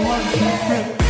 one, two, three.